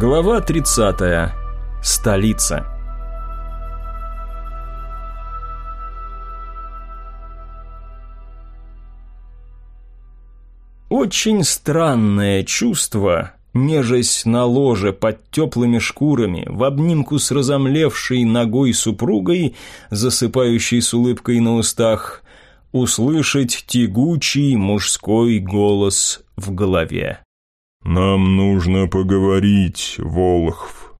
Глава 30. Столица. Очень странное чувство, нежесть на ложе под теплыми шкурами, в обнимку с разомлевшей ногой супругой, засыпающей с улыбкой на устах, услышать тягучий мужской голос в голове. «Нам нужно поговорить, Волхв».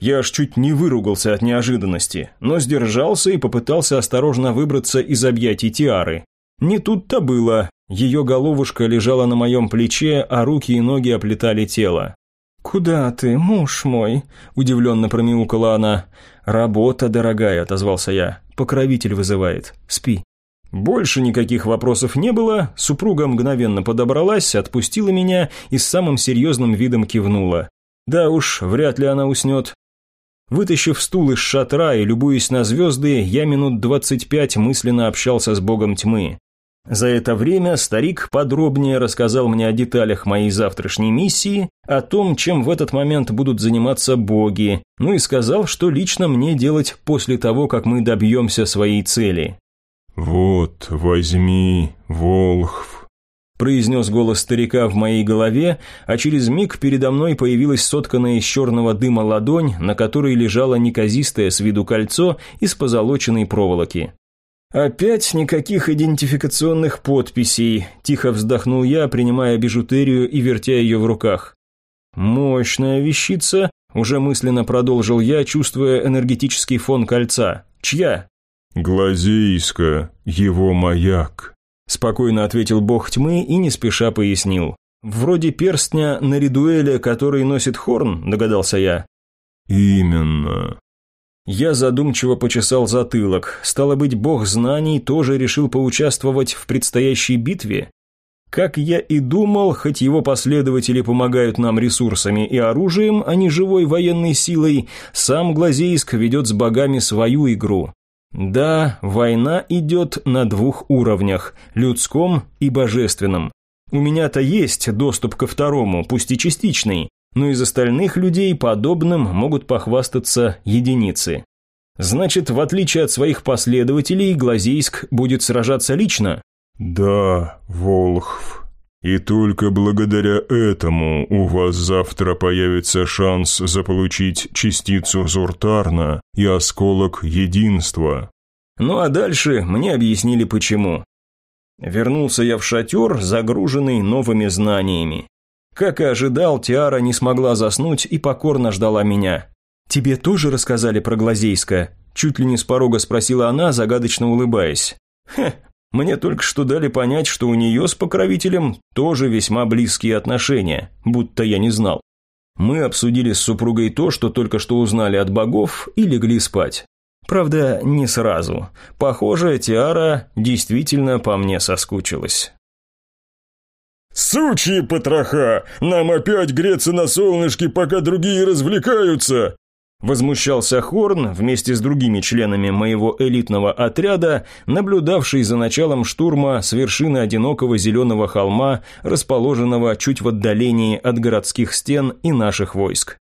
Я аж чуть не выругался от неожиданности, но сдержался и попытался осторожно выбраться из объятий Тиары. Не тут-то было. Ее головушка лежала на моем плече, а руки и ноги оплетали тело. «Куда ты, муж мой?» – удивленно промяукала она. «Работа, дорогая», – отозвался я. «Покровитель вызывает. Спи». Больше никаких вопросов не было, супруга мгновенно подобралась, отпустила меня и с самым серьезным видом кивнула. Да уж, вряд ли она уснет. Вытащив стул из шатра и любуясь на звезды, я минут двадцать пять мысленно общался с богом тьмы. За это время старик подробнее рассказал мне о деталях моей завтрашней миссии, о том, чем в этот момент будут заниматься боги, ну и сказал, что лично мне делать после того, как мы добьемся своей цели. «Вот, возьми, Волхв», – произнес голос старика в моей голове, а через миг передо мной появилась сотканная из черного дыма ладонь, на которой лежало неказистое с виду кольцо из позолоченной проволоки. «Опять никаких идентификационных подписей», – тихо вздохнул я, принимая бижутерию и вертя ее в руках. «Мощная вещица», – уже мысленно продолжил я, чувствуя энергетический фон кольца. «Чья?» «Глазейска, его маяк», – спокойно ответил бог тьмы и не спеша пояснил. «Вроде перстня на ридуэле, который носит Хорн», – догадался я. «Именно». Я задумчиво почесал затылок. Стало быть, бог знаний тоже решил поучаствовать в предстоящей битве? Как я и думал, хоть его последователи помогают нам ресурсами и оружием, а не живой военной силой, сам Глазейск ведет с богами свою игру. Да, война идет на двух уровнях – людском и божественном. У меня-то есть доступ ко второму, пусть и частичный, но из остальных людей подобным могут похвастаться единицы. Значит, в отличие от своих последователей, Глазейск будет сражаться лично? Да, Волхв. И только благодаря этому у вас завтра появится шанс заполучить частицу Зуртарна и осколок единства. Ну а дальше мне объяснили почему. Вернулся я в шатер, загруженный новыми знаниями. Как и ожидал, Тиара не смогла заснуть и покорно ждала меня. «Тебе тоже рассказали про Глазейска?» Чуть ли не с порога спросила она, загадочно улыбаясь. «Хе, мне только что дали понять, что у нее с покровителем тоже весьма близкие отношения, будто я не знал. Мы обсудили с супругой то, что только что узнали от богов, и легли спать. Правда, не сразу. Похоже, Тиара действительно по мне соскучилась. «Сучьи потроха! Нам опять греться на солнышке, пока другие развлекаются!» Возмущался Хорн вместе с другими членами моего элитного отряда, наблюдавший за началом штурма с вершины одинокого зеленого холма, расположенного чуть в отдалении от городских стен и наших войск.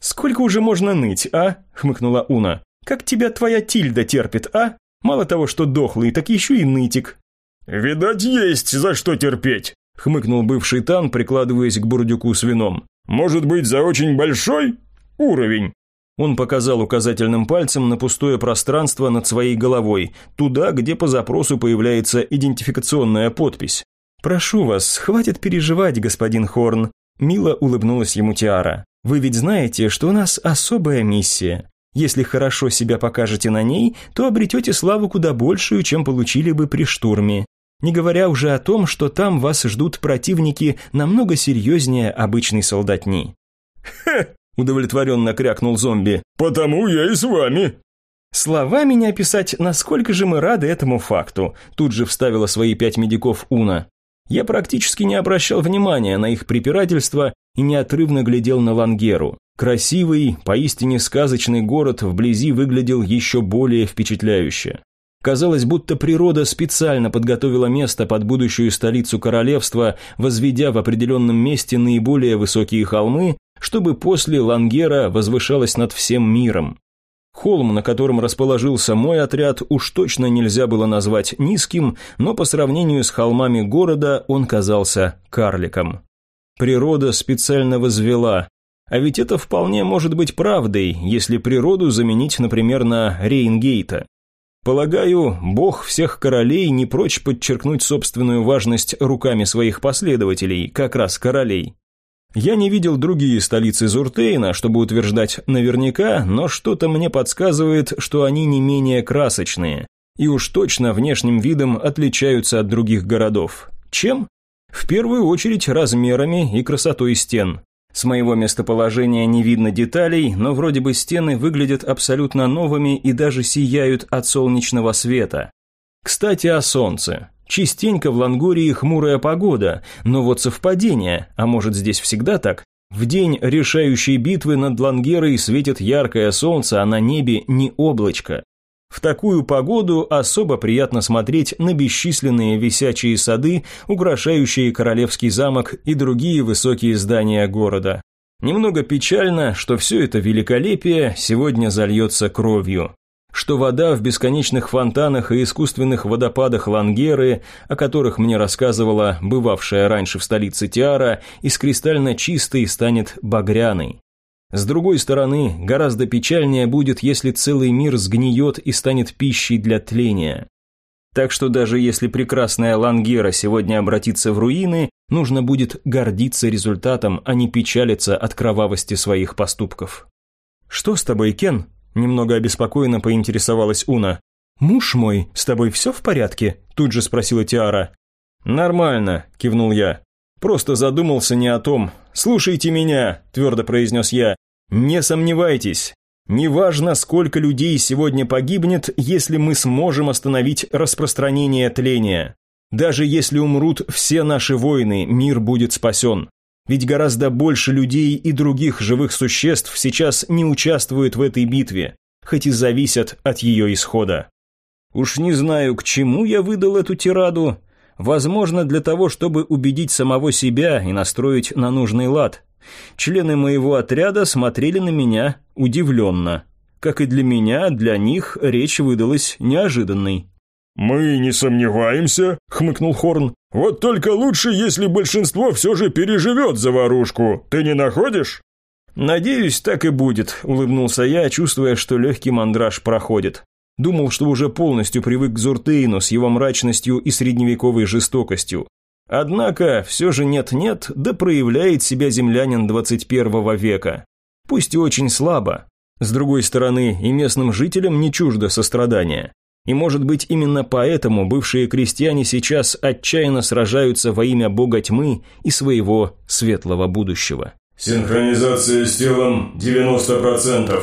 «Сколько уже можно ныть, а?» – хмыкнула Уна. «Как тебя твоя Тильда терпит, а? Мало того, что дохлый, так еще и нытик». «Видать, есть за что терпеть», – хмыкнул бывший Тан, прикладываясь к бурдюку с вином. «Может быть, за очень большой уровень?» Он показал указательным пальцем на пустое пространство над своей головой, туда, где по запросу появляется идентификационная подпись. «Прошу вас, хватит переживать, господин Хорн», – мило улыбнулась ему Тиара. «Вы ведь знаете, что у нас особая миссия. Если хорошо себя покажете на ней, то обретете славу куда большую, чем получили бы при штурме. Не говоря уже о том, что там вас ждут противники намного серьезнее обычной солдатни». «Хе!» Удовлетворенно крякнул зомби. «Потому я и с вами». «Словами не описать, насколько же мы рады этому факту», тут же вставила свои пять медиков Уна. Я практически не обращал внимания на их препирательство и неотрывно глядел на Лангеру. Красивый, поистине сказочный город вблизи выглядел еще более впечатляюще. Казалось, будто природа специально подготовила место под будущую столицу королевства, возведя в определенном месте наиболее высокие холмы, чтобы после Лангера возвышалась над всем миром. Холм, на котором расположился мой отряд, уж точно нельзя было назвать низким, но по сравнению с холмами города он казался карликом. Природа специально возвела, а ведь это вполне может быть правдой, если природу заменить, например, на Рейнгейта. Полагаю, бог всех королей не прочь подчеркнуть собственную важность руками своих последователей, как раз королей. Я не видел другие столицы Зуртейна, чтобы утверждать наверняка, но что-то мне подсказывает, что они не менее красочные. И уж точно внешним видом отличаются от других городов. Чем? В первую очередь размерами и красотой стен. С моего местоположения не видно деталей, но вроде бы стены выглядят абсолютно новыми и даже сияют от солнечного света. Кстати, о солнце. Частенько в Лангории хмурая погода, но вот совпадение, а может здесь всегда так? В день решающей битвы над Лангерой светит яркое солнце, а на небе не облачко. В такую погоду особо приятно смотреть на бесчисленные висячие сады, украшающие Королевский замок и другие высокие здания города. Немного печально, что все это великолепие сегодня зальется кровью что вода в бесконечных фонтанах и искусственных водопадах Лангеры, о которых мне рассказывала бывавшая раньше в столице Тиара, из кристально чистой станет багряной. С другой стороны, гораздо печальнее будет, если целый мир сгниет и станет пищей для тления. Так что даже если прекрасная Лангера сегодня обратится в руины, нужно будет гордиться результатом, а не печалиться от кровавости своих поступков. «Что с тобой, Кен?» Немного обеспокоенно поинтересовалась Уна. «Муж мой, с тобой все в порядке?» Тут же спросила Тиара. «Нормально», – кивнул я. «Просто задумался не о том. Слушайте меня», – твердо произнес я. «Не сомневайтесь. Неважно, сколько людей сегодня погибнет, если мы сможем остановить распространение тления. Даже если умрут все наши воины, мир будет спасен. Ведь гораздо больше людей и других живых существ сейчас не участвуют в этой битве, хоть и зависят от ее исхода. Уж не знаю, к чему я выдал эту тираду. Возможно, для того, чтобы убедить самого себя и настроить на нужный лад. Члены моего отряда смотрели на меня удивленно. Как и для меня, для них речь выдалась неожиданной. «Мы не сомневаемся», — хмыкнул Хорн. «Вот только лучше, если большинство все же переживет заварушку. Ты не находишь?» «Надеюсь, так и будет», – улыбнулся я, чувствуя, что легкий мандраж проходит. Думал, что уже полностью привык к Зуртейну с его мрачностью и средневековой жестокостью. Однако, все же нет-нет, да проявляет себя землянин 21 века. Пусть и очень слабо. С другой стороны, и местным жителям не чуждо сострадания. И может быть именно поэтому бывшие крестьяне сейчас отчаянно сражаются во имя бога тьмы и своего светлого будущего. Синхронизация с телом 90%.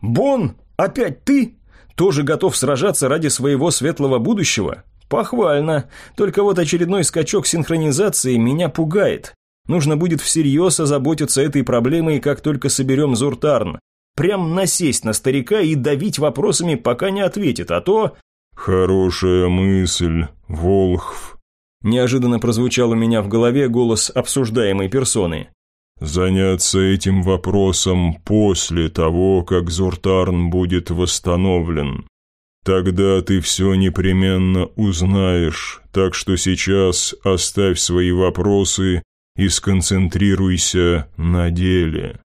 Бон, опять ты? Тоже готов сражаться ради своего светлого будущего? Похвально. Только вот очередной скачок синхронизации меня пугает. Нужно будет всерьез озаботиться этой проблемой, как только соберем Зуртарн. Прям насесть на старика и давить вопросами, пока не ответит, а то... «Хорошая мысль, Волхв», – неожиданно прозвучал у меня в голове голос обсуждаемой персоны. «Заняться этим вопросом после того, как Зуртарн будет восстановлен. Тогда ты все непременно узнаешь, так что сейчас оставь свои вопросы и сконцентрируйся на деле».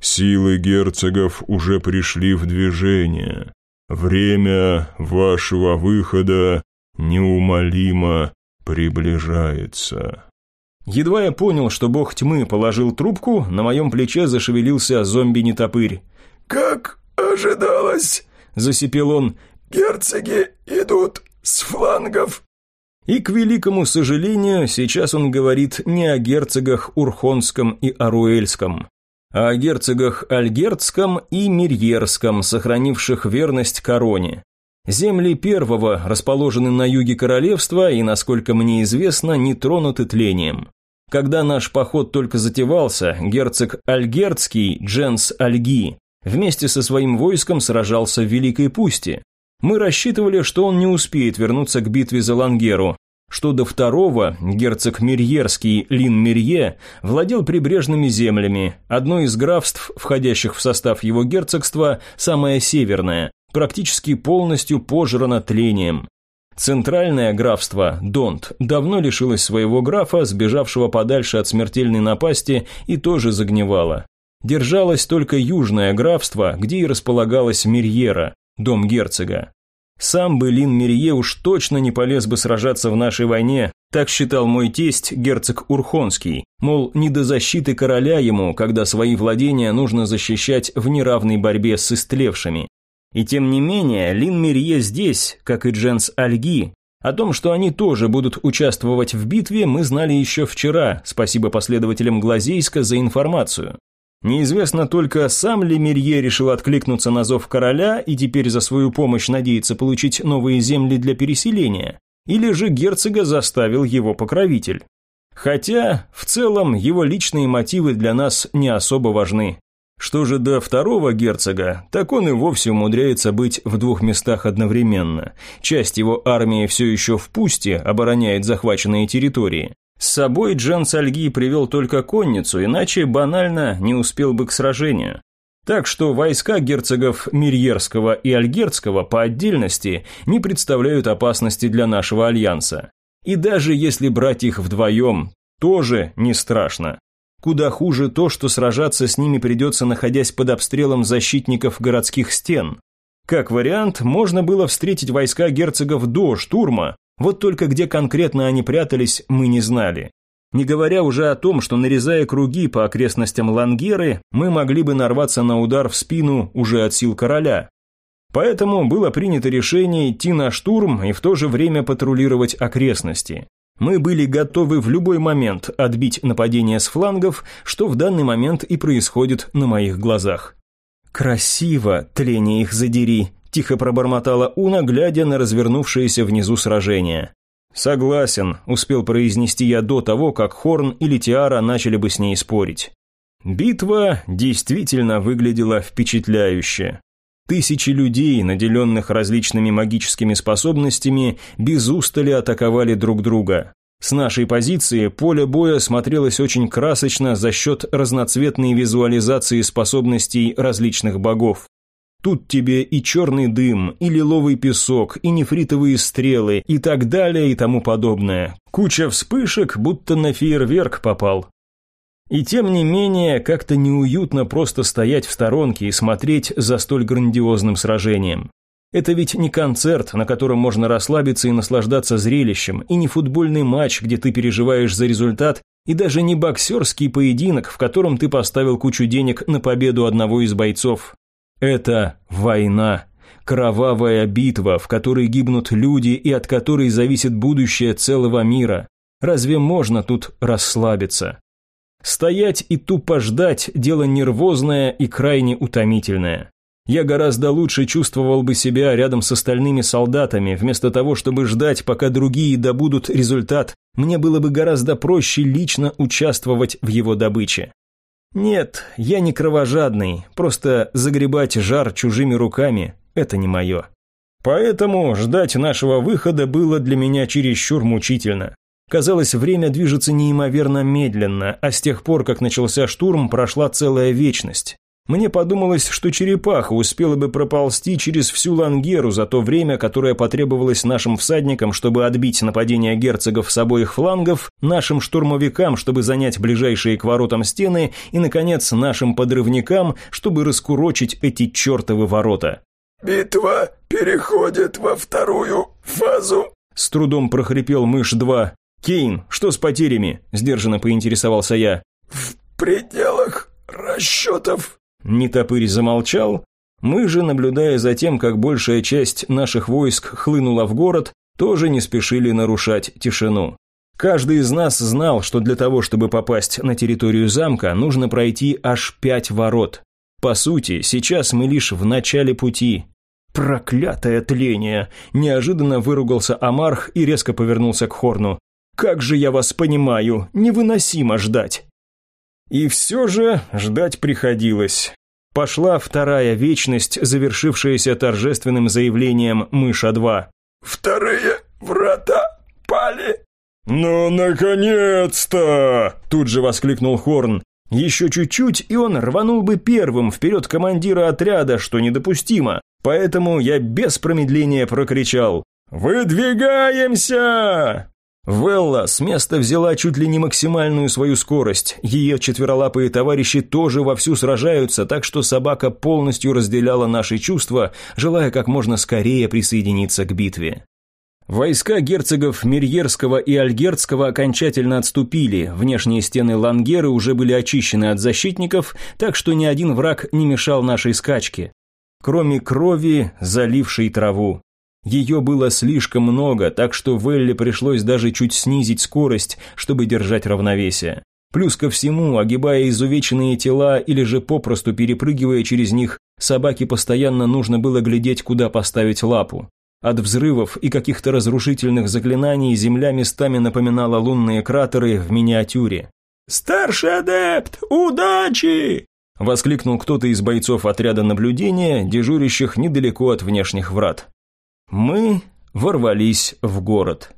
Силы герцогов уже пришли в движение. Время вашего выхода неумолимо приближается. Едва я понял, что бог тьмы положил трубку, на моем плече зашевелился зомби-нетопырь. «Как ожидалось!» – засипел он. «Герцоги идут с флангов!» И, к великому сожалению, сейчас он говорит не о герцогах Урхонском и Аруэльском о герцогах Альгерцком и Мирьерском, сохранивших верность короне. Земли первого расположены на юге королевства и, насколько мне известно, не тронуты тлением. Когда наш поход только затевался, герцог Альгерцкий, Дженс Альги, вместе со своим войском сражался в Великой Пусти. Мы рассчитывали, что он не успеет вернуться к битве за Лангеру. Что до второго, герцог Мирьерский Лин Мирье владел прибрежными землями, одно из графств, входящих в состав его герцогства, самое северное, практически полностью пожрано тлением. Центральное графство, Донт, давно лишилось своего графа, сбежавшего подальше от смертельной напасти, и тоже загнивало. Держалось только южное графство, где и располагалась Мирьера, дом герцога. Сам бы Лин Мирье уж точно не полез бы сражаться в нашей войне, так считал мой тесть, герцог Урхонский, мол, не до защиты короля ему, когда свои владения нужно защищать в неравной борьбе с истлевшими. И тем не менее, Лин Мирье здесь, как и Дженс Альги. О том, что они тоже будут участвовать в битве, мы знали еще вчера, спасибо последователям Глазейска за информацию. Неизвестно только, сам ли Мирье решил откликнуться на зов короля и теперь за свою помощь надеется получить новые земли для переселения, или же герцога заставил его покровитель. Хотя, в целом, его личные мотивы для нас не особо важны. Что же до второго герцога, так он и вовсе умудряется быть в двух местах одновременно. Часть его армии все еще в пусте, обороняет захваченные территории. С собой Джан Сальги привел только конницу, иначе банально не успел бы к сражению. Так что войска герцогов Мирьерского и Альгерского по отдельности не представляют опасности для нашего альянса. И даже если брать их вдвоем, тоже не страшно. Куда хуже то, что сражаться с ними придется, находясь под обстрелом защитников городских стен. Как вариант, можно было встретить войска герцогов до штурма, вот только где конкретно они прятались, мы не знали. Не говоря уже о том, что нарезая круги по окрестностям Лангеры, мы могли бы нарваться на удар в спину уже от сил короля. Поэтому было принято решение идти на штурм и в то же время патрулировать окрестности. Мы были готовы в любой момент отбить нападение с флангов, что в данный момент и происходит на моих глазах. «Красиво, тление их задери», – тихо пробормотала Уна, глядя на развернувшееся внизу сражение. «Согласен», – успел произнести я до того, как Хорн или Тиара начали бы с ней спорить. Битва действительно выглядела впечатляюще. Тысячи людей, наделенных различными магическими способностями, без устали атаковали друг друга. С нашей позиции поле боя смотрелось очень красочно за счет разноцветной визуализации способностей различных богов. Тут тебе и черный дым, и лиловый песок, и нефритовые стрелы, и так далее, и тому подобное. Куча вспышек, будто на фейерверк попал. И тем не менее, как-то неуютно просто стоять в сторонке и смотреть за столь грандиозным сражением. Это ведь не концерт, на котором можно расслабиться и наслаждаться зрелищем, и не футбольный матч, где ты переживаешь за результат, и даже не боксерский поединок, в котором ты поставил кучу денег на победу одного из бойцов. Это война. Кровавая битва, в которой гибнут люди и от которой зависит будущее целого мира. Разве можно тут расслабиться? Стоять и тупо ждать – дело нервозное и крайне утомительное. Я гораздо лучше чувствовал бы себя рядом с остальными солдатами, вместо того, чтобы ждать, пока другие добудут результат, мне было бы гораздо проще лично участвовать в его добыче. Нет, я не кровожадный, просто загребать жар чужими руками – это не мое. Поэтому ждать нашего выхода было для меня чересчур мучительно. Казалось, время движется неимоверно медленно, а с тех пор, как начался штурм, прошла целая вечность. Мне подумалось, что черепаха успела бы проползти через всю Лангеру за то время, которое потребовалось нашим всадникам, чтобы отбить нападение герцогов с обоих флангов, нашим штурмовикам, чтобы занять ближайшие к воротам стены, и, наконец, нашим подрывникам, чтобы раскурочить эти чертовы ворота. «Битва переходит во вторую фазу», – с трудом прохрипел мышь-2. «Кейн, что с потерями?» – сдержанно поинтересовался я. «В пределах расчетов». Нетопырь замолчал. Мы же, наблюдая за тем, как большая часть наших войск хлынула в город, тоже не спешили нарушать тишину. Каждый из нас знал, что для того, чтобы попасть на территорию замка, нужно пройти аж пять ворот. По сути, сейчас мы лишь в начале пути. «Проклятое тление!» – неожиданно выругался Амарх и резко повернулся к Хорну. Как же я вас понимаю, невыносимо ждать. И все же ждать приходилось. Пошла вторая вечность, завершившаяся торжественным заявлением «Мыша-2». «Вторые врата пали!» «Ну, наконец-то!» – тут же воскликнул Хорн. Еще чуть-чуть, и он рванул бы первым вперед командира отряда, что недопустимо. Поэтому я без промедления прокричал «Выдвигаемся!» Велла с места взяла чуть ли не максимальную свою скорость. Ее четверолапые товарищи тоже вовсю сражаются, так что собака полностью разделяла наши чувства, желая как можно скорее присоединиться к битве. Войска герцогов Мирьерского и Альгерцкого окончательно отступили, внешние стены Лангеры уже были очищены от защитников, так что ни один враг не мешал нашей скачке. Кроме крови, залившей траву. Ее было слишком много, так что Велле пришлось даже чуть снизить скорость, чтобы держать равновесие. Плюс ко всему, огибая изувеченные тела или же попросту перепрыгивая через них, собаке постоянно нужно было глядеть, куда поставить лапу. От взрывов и каких-то разрушительных заклинаний земля местами напоминала лунные кратеры в миниатюре. «Старший адепт, удачи!» Воскликнул кто-то из бойцов отряда наблюдения, дежурящих недалеко от внешних врат. Мы ворвались в город.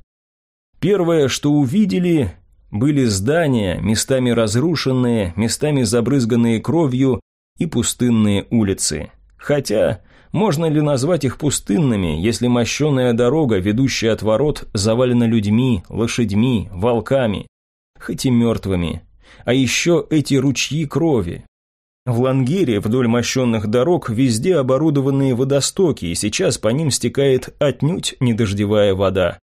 Первое, что увидели, были здания, местами разрушенные, местами забрызганные кровью и пустынные улицы. Хотя можно ли назвать их пустынными, если мощеная дорога, ведущая от ворот, завалена людьми, лошадьми, волками, хоть и мертвыми? А еще эти ручьи крови. В Лангере вдоль мощенных дорог везде оборудованные водостоки, и сейчас по ним стекает отнюдь недождевая вода.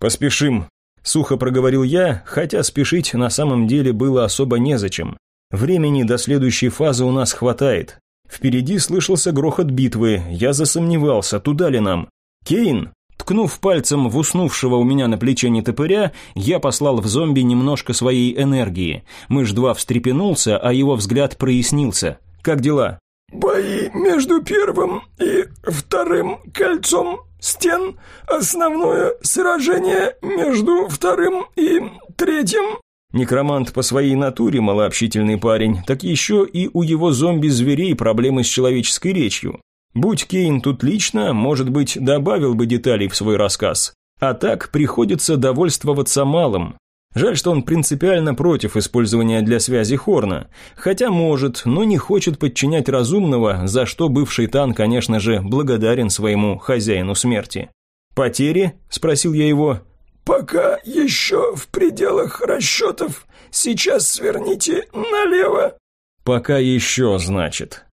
«Поспешим», – сухо проговорил я, хотя спешить на самом деле было особо незачем. Времени до следующей фазы у нас хватает. Впереди слышался грохот битвы, я засомневался, туда ли нам. «Кейн!» Ткнув пальцем в уснувшего у меня на плече нетопыря, я послал в зомби немножко своей энергии. Мышь-2 встрепенулся, а его взгляд прояснился. «Как дела?» «Бои между первым и вторым кольцом стен. Основное сражение между вторым и третьим Некромант по своей натуре малообщительный парень, так еще и у его зомби-зверей проблемы с человеческой речью. Будь Кейн тут лично, может быть, добавил бы деталей в свой рассказ. А так приходится довольствоваться малым. Жаль, что он принципиально против использования для связи Хорна. Хотя может, но не хочет подчинять разумного, за что бывший Тан, конечно же, благодарен своему хозяину смерти. «Потери?» – спросил я его. «Пока еще в пределах расчетов. Сейчас сверните налево». «Пока еще, значит».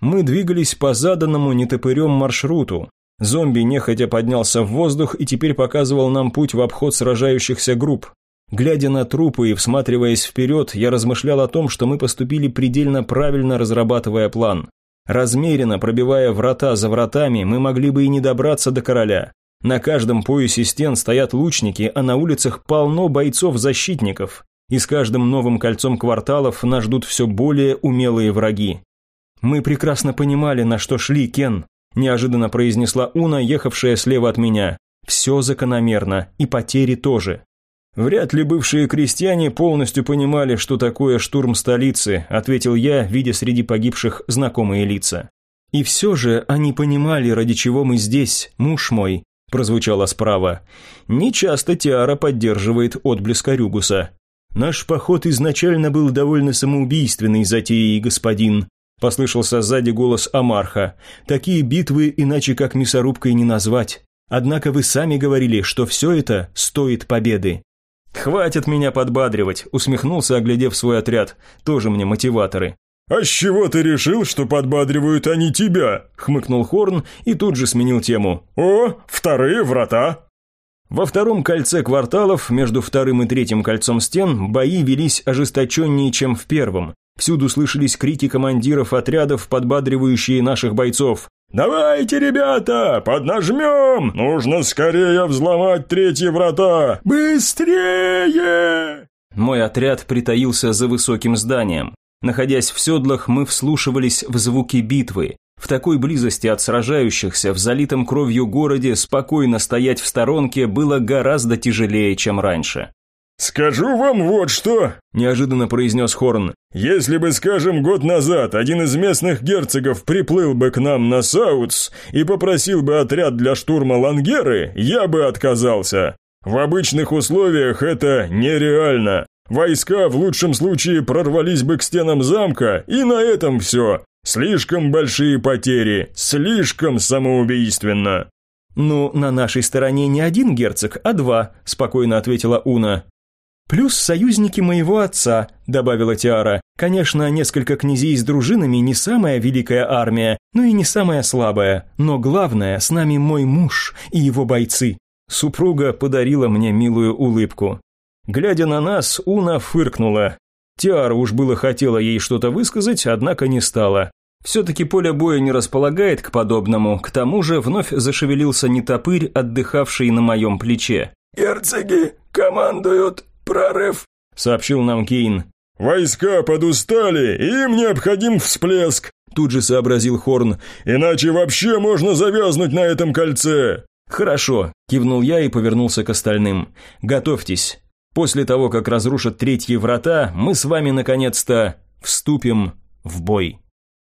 Мы двигались по заданному нетопырем маршруту. Зомби нехотя поднялся в воздух и теперь показывал нам путь в обход сражающихся групп. Глядя на трупы и всматриваясь вперед, я размышлял о том, что мы поступили предельно правильно, разрабатывая план. Размеренно пробивая врата за вратами, мы могли бы и не добраться до короля. На каждом поясе стен стоят лучники, а на улицах полно бойцов-защитников. И с каждым новым кольцом кварталов нас ждут все более умелые враги. «Мы прекрасно понимали, на что шли, Кен», – неожиданно произнесла Уна, ехавшая слева от меня. «Все закономерно, и потери тоже». «Вряд ли бывшие крестьяне полностью понимали, что такое штурм столицы», – ответил я, видя среди погибших знакомые лица. «И все же они понимали, ради чего мы здесь, муж мой», прозвучало справа. Нечасто Тиара поддерживает отблеск Арюгуса. Наш поход изначально был довольно самоубийственной затеей, господин. Послышался сзади голос Амарха. Такие битвы иначе как мясорубкой не назвать. Однако вы сами говорили, что все это стоит победы. «Хватит меня подбадривать», – усмехнулся, оглядев свой отряд. «Тоже мне мотиваторы». «А с чего ты решил, что подбадривают они тебя?» – хмыкнул Хорн и тут же сменил тему. «О, вторые врата!» Во втором кольце кварталов, между вторым и третьим кольцом стен, бои велись ожесточеннее, чем в первом. Всюду слышались крики командиров отрядов, подбадривающие наших бойцов. «Давайте, ребята, поднажмем! Нужно скорее взломать третьи врата! Быстрее!» Мой отряд притаился за высоким зданием. Находясь в седлах, мы вслушивались в звуки битвы. В такой близости от сражающихся в залитом кровью городе спокойно стоять в сторонке было гораздо тяжелее, чем раньше. «Скажу вам вот что», – неожиданно произнес Хорн. «Если бы, скажем, год назад один из местных герцогов приплыл бы к нам на Саутс и попросил бы отряд для штурма Лангеры, я бы отказался. В обычных условиях это нереально. Войска в лучшем случае прорвались бы к стенам замка, и на этом все. Слишком большие потери, слишком самоубийственно». «Ну, на нашей стороне не один герцог, а два», – спокойно ответила Уна. «Плюс союзники моего отца», – добавила Тиара. «Конечно, несколько князей с дружинами не самая великая армия, но и не самая слабая. Но главное, с нами мой муж и его бойцы». Супруга подарила мне милую улыбку. Глядя на нас, Уна фыркнула. Тиара уж было хотела ей что-то высказать, однако не стала. Все-таки поле боя не располагает к подобному, к тому же вновь зашевелился нетопырь, отдыхавший на моем плече. «Герцоги командуют прорыв», — сообщил нам Кейн. «Войска подустали, им необходим всплеск», — тут же сообразил Хорн. «Иначе вообще можно завязнуть на этом кольце». «Хорошо», – кивнул я и повернулся к остальным. «Готовьтесь. После того, как разрушат третьи врата, мы с вами наконец-то вступим в бой».